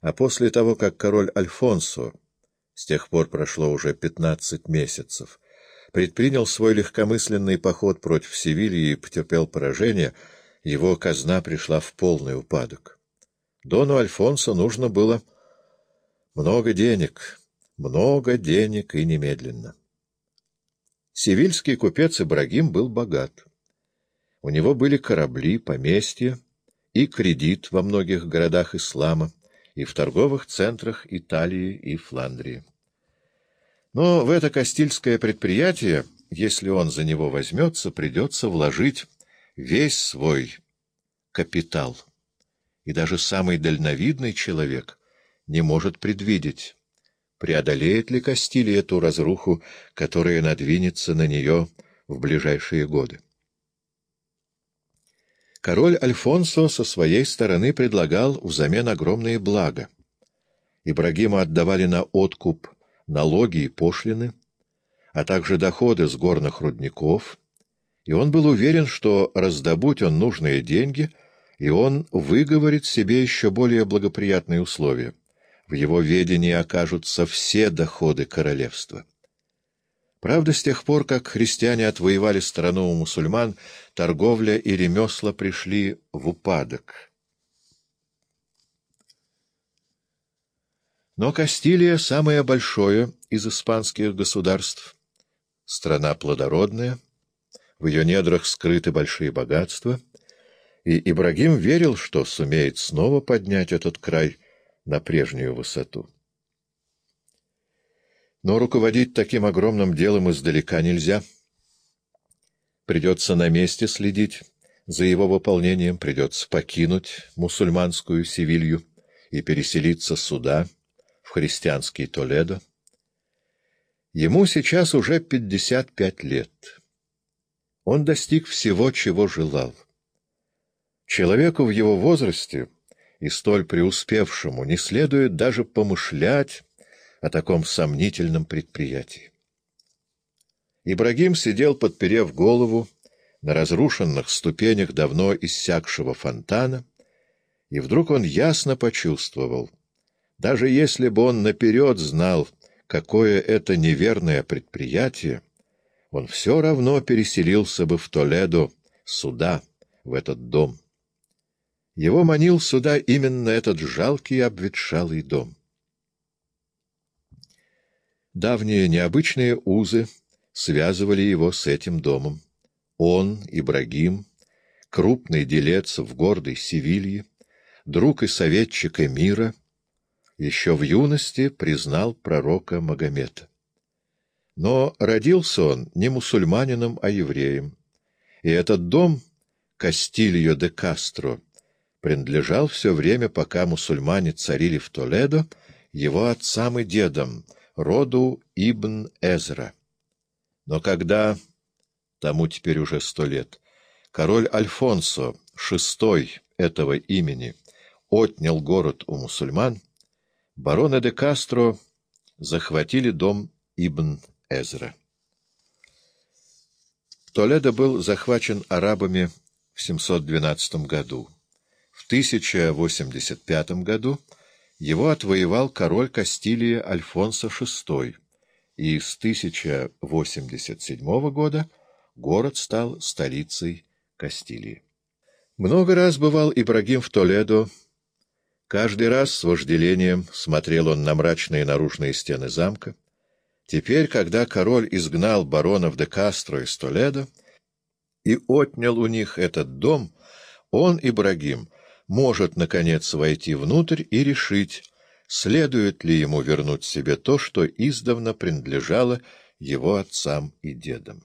А после того, как король Альфонсо, с тех пор прошло уже пятнадцать месяцев, предпринял свой легкомысленный поход против Севильи и потерпел поражение, его казна пришла в полный упадок. Дону Альфонсо нужно было много денег, много денег и немедленно. Севильский купец Ибрагим был богат. У него были корабли, поместья и кредит во многих городах ислама и в торговых центрах Италии и Фландрии. Но в это Кастильское предприятие, если он за него возьмется, придется вложить весь свой капитал. И даже самый дальновидный человек не может предвидеть, преодолеет ли Кастилия эту разруху, которая надвинется на нее в ближайшие годы. Король Альфонсо со своей стороны предлагал взамен огромные блага. Ибрагима отдавали на откуп налоги и пошлины, а также доходы с горных рудников, и он был уверен, что раздобудь он нужные деньги, и он выговорит себе еще более благоприятные условия. В его ведении окажутся все доходы королевства. Правда, с тех пор, как христиане отвоевали страну у мусульман, торговля и ремесла пришли в упадок. Но Кастилия — самое большое из испанских государств, страна плодородная, в ее недрах скрыты большие богатства, и Ибрагим верил, что сумеет снова поднять этот край на прежнюю высоту. Но руководить таким огромным делом издалека нельзя. Придется на месте следить за его выполнением, придется покинуть мусульманскую Севилью и переселиться сюда, в христианский Толедо. Ему сейчас уже пятьдесят пять лет. Он достиг всего, чего желал. Человеку в его возрасте и столь преуспевшему не следует даже помышлять о таком сомнительном предприятии. Ибрагим сидел, подперев голову, на разрушенных ступенях давно иссякшего фонтана, и вдруг он ясно почувствовал, даже если бы он наперед знал, какое это неверное предприятие, он все равно переселился бы в Толедо, сюда, в этот дом. Его манил сюда именно этот жалкий обветшалый дом. Давние необычные узы связывали его с этим домом. Он, Ибрагим, крупный делец в гордой Севилье, друг и советчик эмира, еще в юности признал пророка Магомета. Но родился он не мусульманином, а евреем. И этот дом, Кастильо де Кастро, принадлежал все время, пока мусульмане царили в Толедо, его отцам и дедам — роду Ибн Эзра. Но когда, тому теперь уже сто лет, король Альфонсо, шестой этого имени, отнял город у мусульман, бароны де Кастро захватили дом Ибн Эзра. Толедо был захвачен арабами в 712 году. В 1085 году его отвоевал король Кастилии Альфонсо VI, и с 1087 года город стал столицей Кастилии. Много раз бывал Ибрагим в Толедо. Каждый раз с вожделением смотрел он на мрачные наружные стены замка. Теперь, когда король изгнал баронов де Кастро из Толедо и отнял у них этот дом, он, Ибрагим, может, наконец, войти внутрь и решить, следует ли ему вернуть себе то, что издавна принадлежало его отцам и дедам.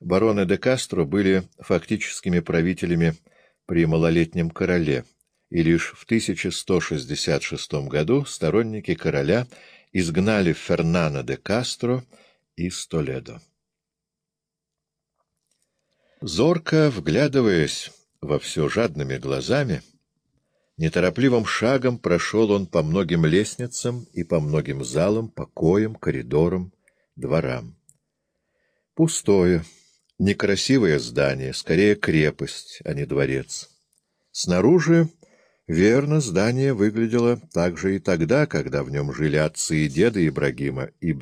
Бароны де Кастро были фактическими правителями при малолетнем короле, и лишь в 1166 году сторонники короля изгнали Фернана де Кастро из Толедо. Зорко вглядываясь во все жадными глазами, неторопливым шагом прошел он по многим лестницам и по многим залам, покоям, коридорам, дворам. Пустое, некрасивое здание, скорее крепость, а не дворец. Снаружи Верно, здание выглядело так же и тогда, когда в нем жили отцы и деды Ибрагима ибн